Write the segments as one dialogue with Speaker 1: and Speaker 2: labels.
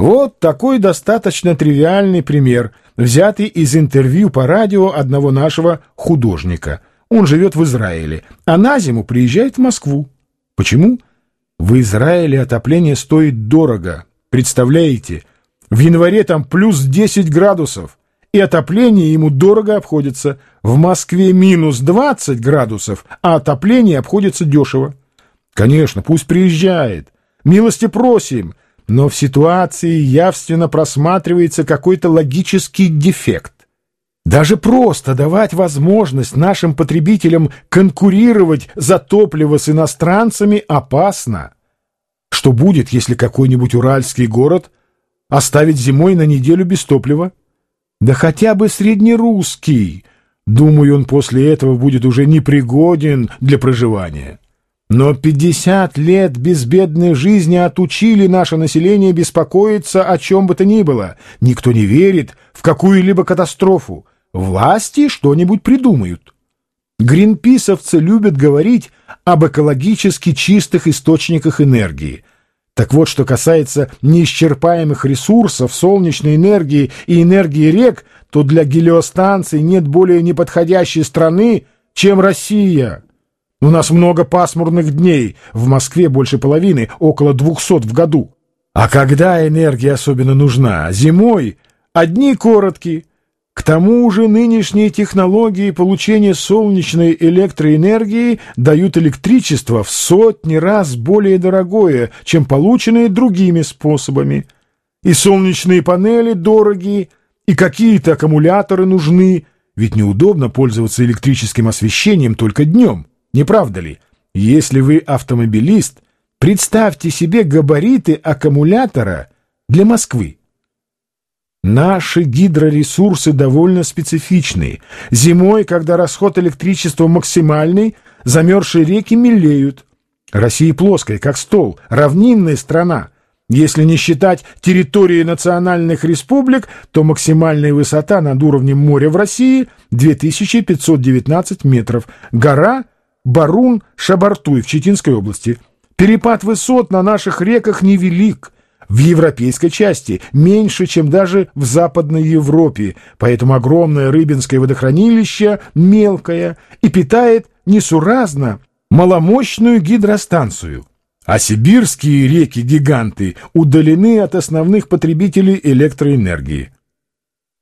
Speaker 1: Вот такой достаточно тривиальный пример, взятый из интервью по радио одного нашего художника. Он живет в Израиле, а на зиму приезжает в Москву. Почему? В Израиле отопление стоит дорого. Представляете? В январе там плюс 10 градусов, и отопление ему дорого обходится. В Москве минус 20 градусов, а отопление обходится дешево. Конечно, пусть приезжает. Милости просим. Но в ситуации явственно просматривается какой-то логический дефект. Даже просто давать возможность нашим потребителям конкурировать за топливо с иностранцами опасно. Что будет, если какой-нибудь уральский город оставить зимой на неделю без топлива? Да хотя бы среднерусский. Думаю, он после этого будет уже непригоден для проживания. Но 50 лет безбедной жизни отучили наше население беспокоиться о чем бы то ни было. Никто не верит в какую-либо катастрофу. Власти что-нибудь придумают. Гринписовцы любят говорить об экологически чистых источниках энергии. Так вот, что касается неисчерпаемых ресурсов, солнечной энергии и энергии рек, то для гелиостанций нет более неподходящей страны, чем Россия. У нас много пасмурных дней, в Москве больше половины, около двухсот в году. А когда энергия особенно нужна? Зимой одни короткие. К тому же нынешние технологии получения солнечной электроэнергии дают электричество в сотни раз более дорогое, чем полученные другими способами. И солнечные панели дорогие, и какие-то аккумуляторы нужны, ведь неудобно пользоваться электрическим освещением только днем. Не правда ли? Если вы автомобилист, представьте себе габариты аккумулятора для Москвы. Наши гидроресурсы довольно специфичны. Зимой, когда расход электричества максимальный, замерзшие реки мелеют. Россия плоская, как стол, равнинная страна. Если не считать территории национальных республик, то максимальная высота над уровнем моря в России 2519 метров. Гора Барун-Шабартуй в Читинской области. Перепад высот на наших реках невелик. В европейской части меньше, чем даже в Западной Европе, поэтому огромное Рыбинское водохранилище мелкое и питает несуразно маломощную гидростанцию. А сибирские реки-гиганты удалены от основных потребителей электроэнергии.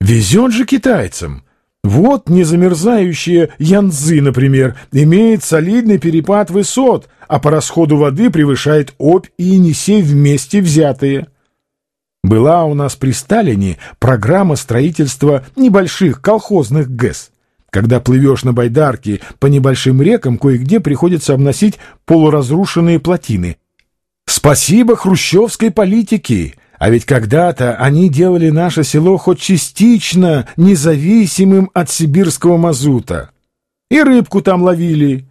Speaker 1: Везет же китайцам. Вот незамерзающая Янзы, например, имеет солидный перепад высот, а по расходу воды превышает Обь и Енисей вместе взятые. Была у нас при Сталине программа строительства небольших колхозных ГЭС. Когда плывешь на байдарке по небольшим рекам, кое-где приходится обносить полуразрушенные плотины. Спасибо хрущевской политике! А ведь когда-то они делали наше село хоть частично независимым от сибирского мазута. И рыбку там ловили.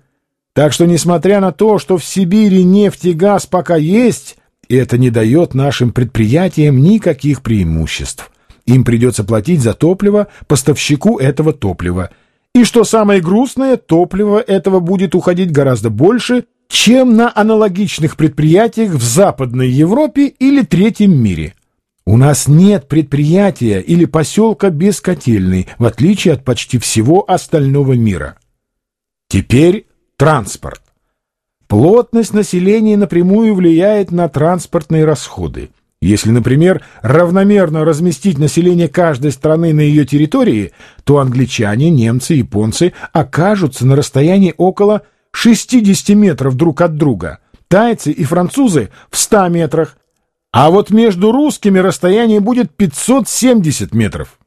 Speaker 1: Так что, несмотря на то, что в Сибири нефть и газ пока есть, это не дает нашим предприятиям никаких преимуществ. Им придется платить за топливо поставщику этого топлива. И что самое грустное, топливо этого будет уходить гораздо больше, чем на аналогичных предприятиях в Западной Европе или Третьем мире. У нас нет предприятия или поселка без котельной, в отличие от почти всего остального мира. Теперь транспорт. Плотность населения напрямую влияет на транспортные расходы. Если, например, равномерно разместить население каждой страны на ее территории, то англичане, немцы, японцы окажутся на расстоянии около 60 метров друг от друга, тайцы и французы в 100 метрах, а вот между русскими расстояние будет 570 метров.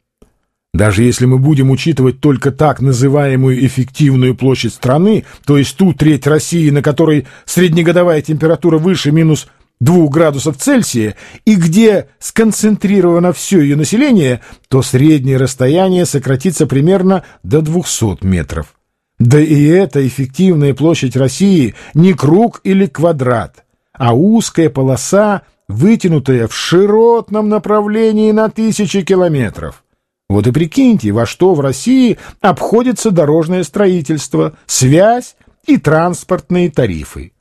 Speaker 1: Даже если мы будем учитывать только так называемую эффективную площадь страны, то есть ту треть России, на которой среднегодовая температура выше минус 2 градусов Цельсия, и где сконцентрировано все ее население, то среднее расстояние сократится примерно до 200 метров. Да и эта эффективная площадь России не круг или квадрат, а узкая полоса, вытянутая в широтном направлении на тысячи километров. Вот и прикиньте, во что в России обходится дорожное строительство, связь и транспортные тарифы.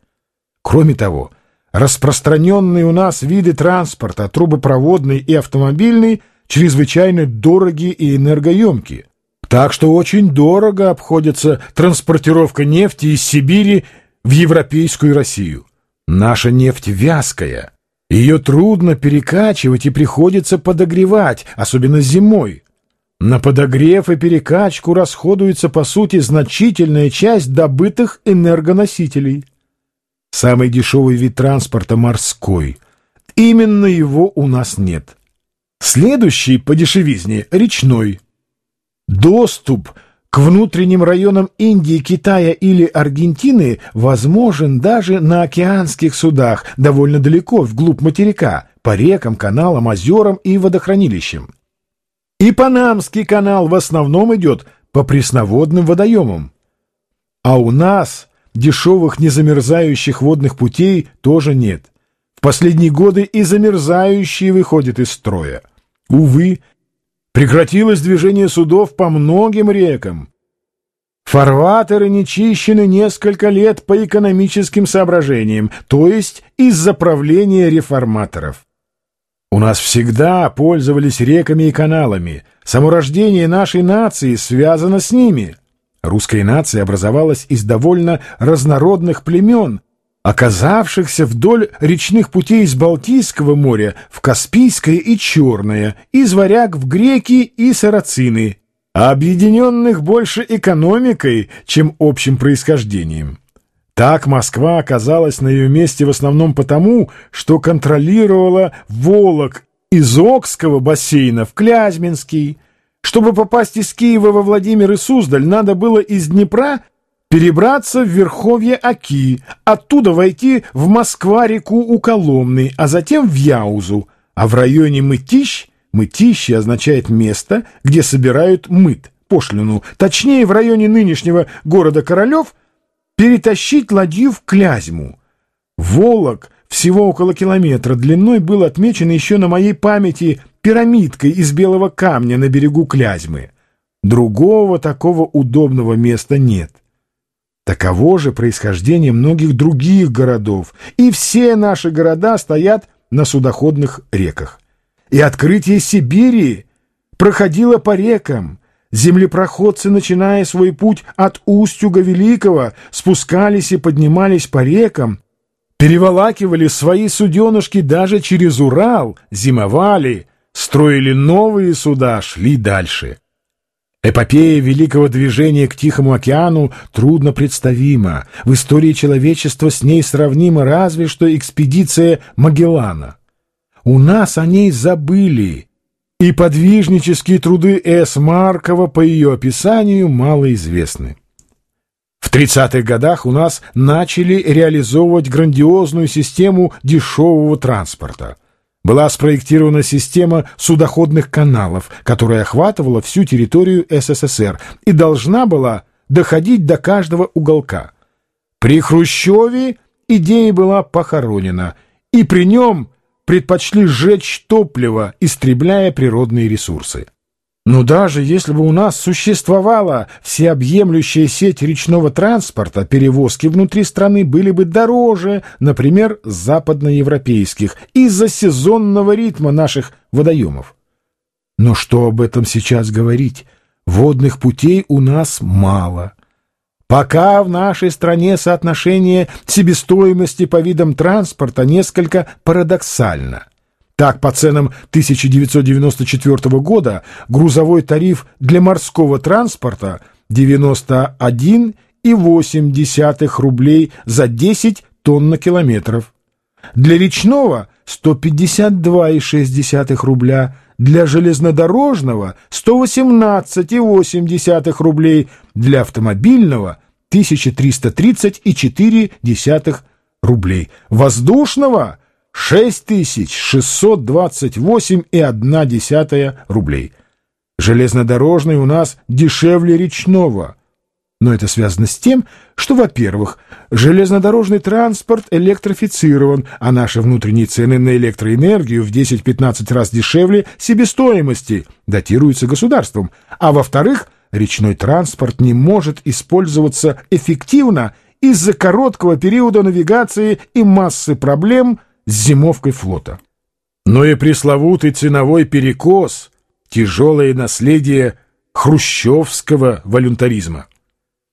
Speaker 1: Кроме того, Распространенные у нас виды транспорта, трубопроводный и автомобильный, чрезвычайно дорогие и энергоемкие. Так что очень дорого обходится транспортировка нефти из Сибири в европейскую Россию. Наша нефть вязкая. Ее трудно перекачивать и приходится подогревать, особенно зимой. На подогрев и перекачку расходуется, по сути, значительная часть добытых энергоносителей. Самый дешевый вид транспорта – морской. Именно его у нас нет. Следующий по дешевизне – речной. Доступ к внутренним районам Индии, Китая или Аргентины возможен даже на океанских судах, довольно далеко, вглубь материка, по рекам, каналам, озерам и водохранилищам. И Панамский канал в основном идет по пресноводным водоемам. А у нас дешевых незамерзающих водных путей тоже нет. В последние годы и замерзающие выходят из строя. Увы, Прекратилось движение судов по многим рекам. Фарватеры не чищены несколько лет по экономическим соображениям, то есть из-за правления реформаторов. У нас всегда пользовались реками и каналами. Само рождение нашей нации связано с ними. Русская нация образовалась из довольно разнородных племен, оказавшихся вдоль речных путей из Балтийского моря в Каспийское и Черное, из варяг в греки и сарацины, объединенных больше экономикой, чем общим происхождением. Так Москва оказалась на ее месте в основном потому, что контролировала Волок из Окского бассейна в Клязьминский. Чтобы попасть из Киева во Владимир и Суздаль, надо было из Днепра перебраться в Верховье Оки, оттуда войти в Москва-реку у Коломны, а затем в Яузу, а в районе Мытищ, Мытищи означает место, где собирают мыт, пошлину, точнее в районе нынешнего города Королев, перетащить ладью в Клязьму. Волок всего около километра длиной был отмечен еще на моей памяти пирамидкой из белого камня на берегу Клязьмы. Другого такого удобного места нет. Таково же происхождение многих других городов, и все наши города стоят на судоходных реках. И открытие Сибири проходило по рекам. Землепроходцы, начиная свой путь от Устюга Великого, спускались и поднимались по рекам, переволакивали свои суденышки даже через Урал, зимовали, строили новые суда, шли дальше. Эпопея великого движения к Тихому океану трудно представима. В истории человечества с ней сравнима разве что экспедиция Магеллана. У нас о ней забыли, и подвижнические труды С. Маркова по ее описанию малоизвестны. В 30-х годах у нас начали реализовывать грандиозную систему дешевого транспорта – была спроектирована система судоходных каналов, которая охватывала всю территорию СССР и должна была доходить до каждого уголка. При Хрущеве идея была похоронена, и при нем предпочли сжечь топливо, истребляя природные ресурсы. Но даже если бы у нас существовала всеобъемлющая сеть речного транспорта, перевозки внутри страны были бы дороже, например, западноевропейских, из-за сезонного ритма наших водоемов. Но что об этом сейчас говорить? Водных путей у нас мало. Пока в нашей стране соотношение себестоимости по видам транспорта несколько парадоксально – так, по ценам 1994 года грузовой тариф для морского транспорта 91,8 рублей за 10 тонн на километров. Для речного 152,6 рубля, для железнодорожного 118,8 рублей, для автомобильного 1330,4 рублей, воздушного 6628,1 рублей. Железнодорожный у нас дешевле речного. Но это связано с тем, что, во-первых, железнодорожный транспорт электрифицирован, а наши внутренние цены на электроэнергию в 10-15 раз дешевле себестоимости, датируются государством, а во-вторых, речной транспорт не может использоваться эффективно из-за короткого периода навигации и массы проблем с зимовкой флота. Но и пресловутый ценовой перекос – тяжелое наследие хрущевского волюнтаризма.